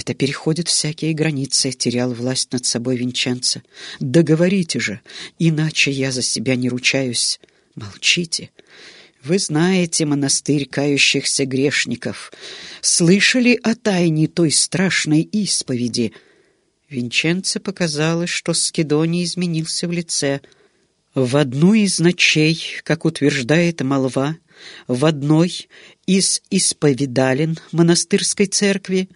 Это переходит всякие границы, терял власть над собой Винченцо. Договорите же, иначе я за себя не ручаюсь. Молчите. Вы знаете монастырь кающихся грешников. Слышали о тайне той страшной исповеди? Винченце показалось, что Скидоний изменился в лице. В одну из ночей, как утверждает молва, в одной из исповедален монастырской церкви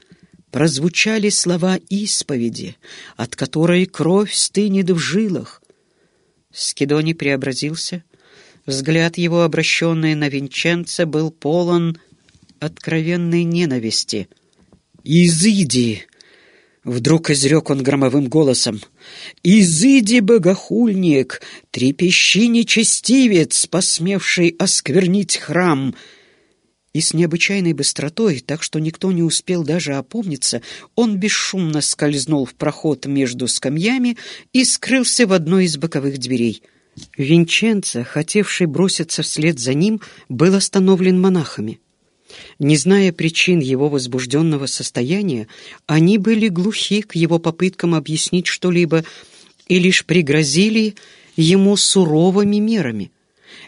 прозвучали слова исповеди, от которой кровь стынет в жилах. Скидоний преобразился. Взгляд его, обращенный на Винченца, был полон откровенной ненависти. «Изыди!» — вдруг изрек он громовым голосом. «Изыди, богохульник, трепещи нечестивец, посмевший осквернить храм!» И с необычайной быстротой, так что никто не успел даже опомниться, он бесшумно скользнул в проход между скамьями и скрылся в одной из боковых дверей. Винченцо, хотевший броситься вслед за ним, был остановлен монахами. Не зная причин его возбужденного состояния, они были глухи к его попыткам объяснить что-либо и лишь пригрозили ему суровыми мерами.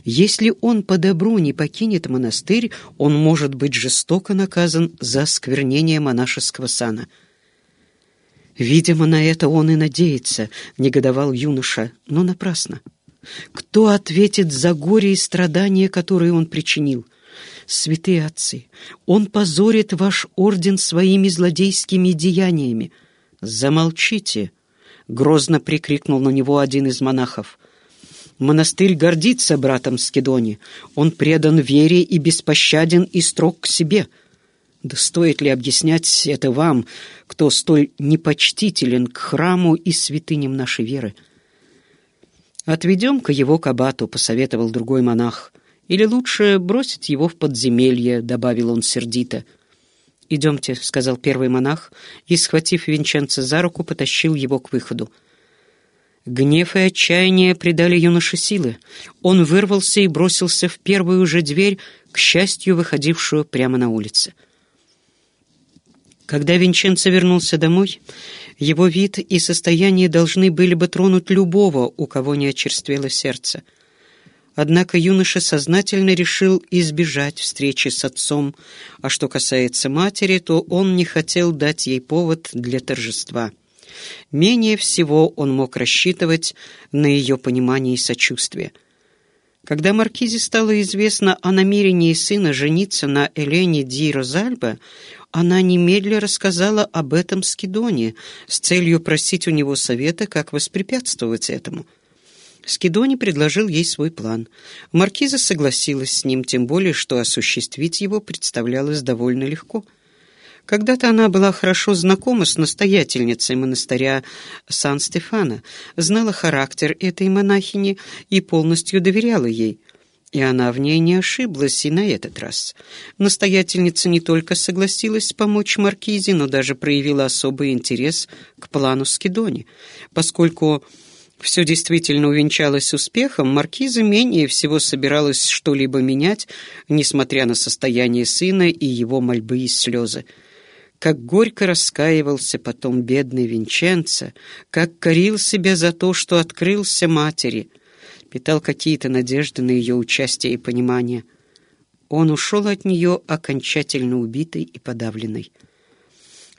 Если он по добру не покинет монастырь, он может быть жестоко наказан за осквернение монашеского сана. «Видимо, на это он и надеется», — негодовал юноша, но напрасно. «Кто ответит за горе и страдания, которые он причинил?» «Святые отцы, он позорит ваш орден своими злодейскими деяниями». «Замолчите!» — грозно прикрикнул на него один из монахов. Монастырь гордится братом Скидони. Он предан вере и беспощаден и строг к себе. Да стоит ли объяснять это вам, кто столь непочтителен к храму и святыням нашей веры? «Отведем-ка его к абату», — посоветовал другой монах. «Или лучше бросить его в подземелье», — добавил он сердито. «Идемте», — сказал первый монах, и, схватив Винченца за руку, потащил его к выходу. Гнев и отчаяние придали юноше силы. Он вырвался и бросился в первую же дверь, к счастью, выходившую прямо на улице. Когда Винченцо вернулся домой, его вид и состояние должны были бы тронуть любого, у кого не очерствело сердце. Однако юноша сознательно решил избежать встречи с отцом, а что касается матери, то он не хотел дать ей повод для торжества. Менее всего он мог рассчитывать на ее понимание и сочувствие. Когда Маркизе стало известно о намерении сына жениться на Элене Ди Розальбо, она немедля рассказала об этом Скидоне с целью просить у него совета, как воспрепятствовать этому. Скидони предложил ей свой план. Маркиза согласилась с ним, тем более, что осуществить его представлялось довольно легко — когда-то она была хорошо знакома с настоятельницей монастыря Сан-Стефана, знала характер этой монахини и полностью доверяла ей. И она в ней не ошиблась и на этот раз. Настоятельница не только согласилась помочь Маркизе, но даже проявила особый интерес к плану Скидони, поскольку... Все действительно увенчалось успехом, маркиза менее всего собиралась что-либо менять, несмотря на состояние сына и его мольбы и слезы. Как горько раскаивался потом бедный Винченцо, как корил себя за то, что открылся матери, питал какие-то надежды на ее участие и понимание. Он ушел от нее окончательно убитый и подавленный.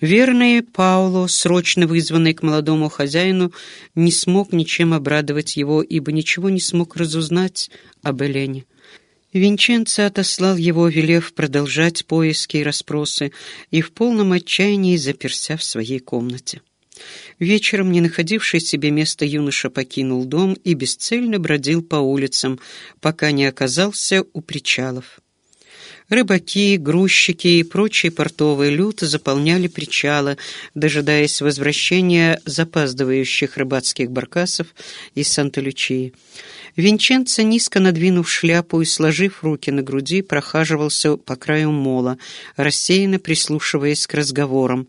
Верный Пауло, срочно вызванный к молодому хозяину, не смог ничем обрадовать его, ибо ничего не смог разузнать об Элене. Винченцо отослал его, велев продолжать поиски и расспросы, и в полном отчаянии заперся в своей комнате. Вечером, не находивший себе места, юноша покинул дом и бесцельно бродил по улицам, пока не оказался у причалов. Рыбаки, грузчики и прочий портовый люд заполняли причалы, дожидаясь возвращения запаздывающих рыбацких баркасов из Санта-Лючии. Винченцо, низко надвинув шляпу и сложив руки на груди, прохаживался по краю мола, рассеянно прислушиваясь к разговорам,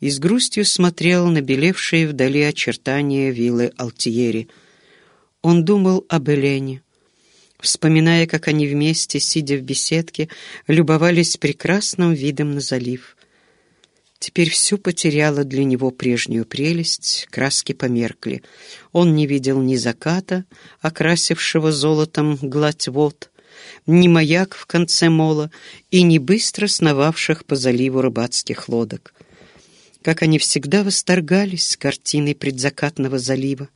и с грустью смотрел на белевшие вдали очертания виллы Алтиери. Он думал об Элене вспоминая, как они вместе, сидя в беседке, любовались прекрасным видом на залив. Теперь все потеряло для него прежнюю прелесть, краски померкли. Он не видел ни заката, окрасившего золотом гладь вод, ни маяк в конце мола и ни быстро сновавших по заливу рыбацких лодок. Как они всегда восторгались картиной предзакатного залива.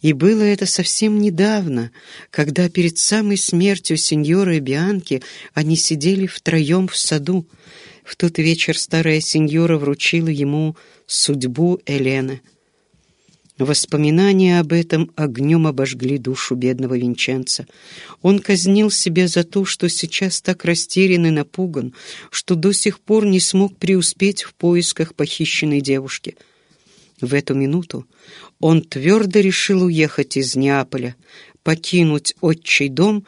И было это совсем недавно, когда перед самой смертью сеньора и Бианки они сидели втроем в саду. В тот вечер старая сеньора вручила ему судьбу Элены. Воспоминания об этом огнем обожгли душу бедного Винченца. Он казнил себя за то, что сейчас так растерян и напуган, что до сих пор не смог преуспеть в поисках похищенной девушки. В эту минуту он твердо решил уехать из Неаполя, покинуть отчий дом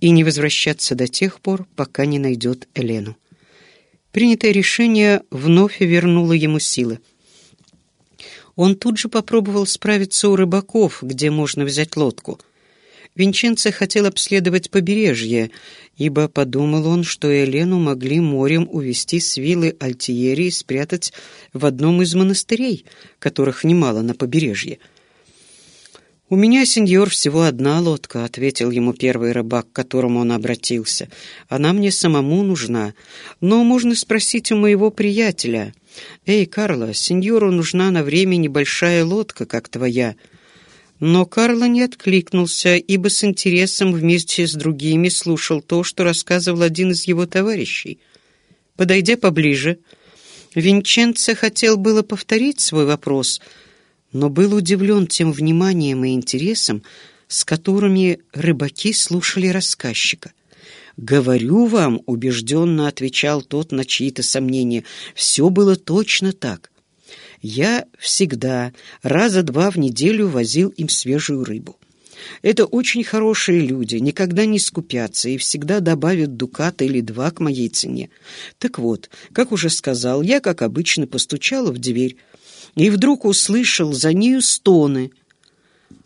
и не возвращаться до тех пор, пока не найдет Элену. Принятое решение вновь вернуло ему силы. Он тут же попробовал справиться у рыбаков, где можно взять лодку. Винченцо хотел обследовать побережье, ибо подумал он, что Елену могли морем увезти с виллы Альтиери и спрятать в одном из монастырей, которых немало на побережье. «У меня, сеньор, всего одна лодка», — ответил ему первый рыбак, к которому он обратился. «Она мне самому нужна, но можно спросить у моего приятеля». «Эй, Карло, сеньору нужна на время небольшая лодка, как твоя». Но Карло не откликнулся, ибо с интересом вместе с другими слушал то, что рассказывал один из его товарищей. Подойдя поближе, Винченцо хотел было повторить свой вопрос, но был удивлен тем вниманием и интересом, с которыми рыбаки слушали рассказчика. «Говорю вам», — убежденно отвечал тот на чьи-то сомнения, — «все было точно так. Я всегда раза два в неделю возил им свежую рыбу. Это очень хорошие люди, никогда не скупятся и всегда добавят дукат или два к моей цене. Так вот, как уже сказал, я, как обычно, постучала в дверь и вдруг услышал за нею стоны,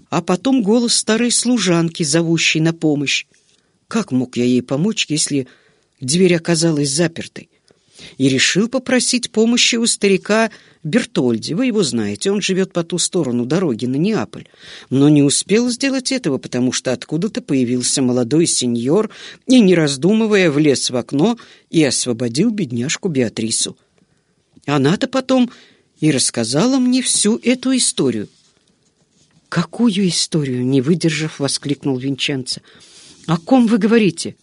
а потом голос старой служанки, зовущей на помощь. Как мог я ей помочь, если дверь оказалась запертой? И решил попросить помощи у старика Бертольди. Вы его знаете, он живет по ту сторону дороги на Неаполь. Но не успел сделать этого, потому что откуда-то появился молодой сеньор и, не раздумывая, влез в окно и освободил бедняжку Беатрису. Она-то потом и рассказала мне всю эту историю. «Какую историю?» — не выдержав, воскликнул Винченцо. «О ком вы говорите?»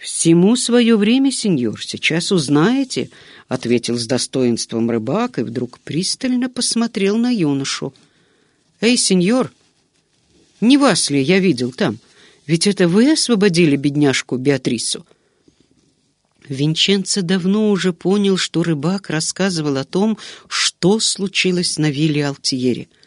«Всему свое время, сеньор, сейчас узнаете», — ответил с достоинством рыбак и вдруг пристально посмотрел на юношу. «Эй, сеньор, не вас ли я видел там? Ведь это вы освободили бедняжку Беатрису?» Винченцо давно уже понял, что рыбак рассказывал о том, что случилось на вилле Алтиери —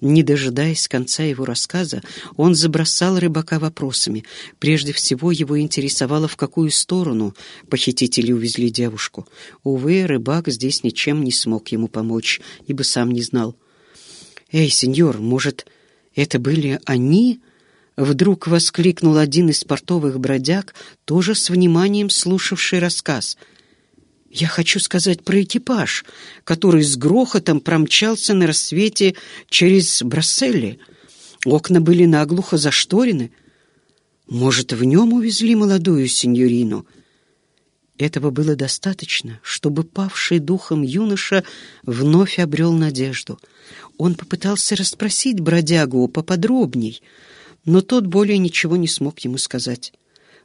не дожидаясь конца его рассказа, он забросал рыбака вопросами. Прежде всего его интересовало, в какую сторону похитители увезли девушку. Увы, рыбак здесь ничем не смог ему помочь, ибо сам не знал. «Эй, сеньор, может, это были они?» Вдруг воскликнул один из портовых бродяг, тоже с вниманием слушавший рассказ — я хочу сказать про экипаж, который с грохотом промчался на рассвете через Брасселли. Окна были наглухо зашторены. Может, в нем увезли молодую сеньорину? Этого было достаточно, чтобы павший духом юноша вновь обрел надежду. Он попытался расспросить бродягу поподробней, но тот более ничего не смог ему сказать.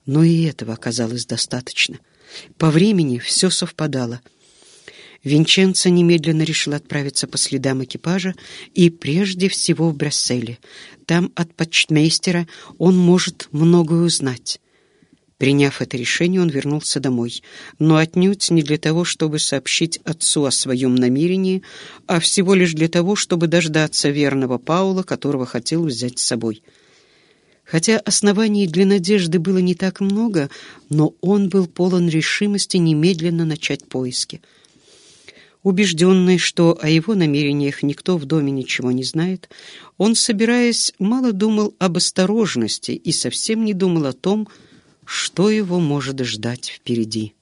Но и этого оказалось достаточно — по времени все совпадало. Винченцо немедленно решил отправиться по следам экипажа и прежде всего в Брасселе. Там от почтмейстера он может многое узнать. Приняв это решение, он вернулся домой, но отнюдь не для того, чтобы сообщить отцу о своем намерении, а всего лишь для того, чтобы дождаться верного Паула, которого хотел взять с собой. Хотя оснований для надежды было не так много, но он был полон решимости немедленно начать поиски. Убежденный, что о его намерениях никто в доме ничего не знает, он, собираясь, мало думал об осторожности и совсем не думал о том, что его может ждать впереди.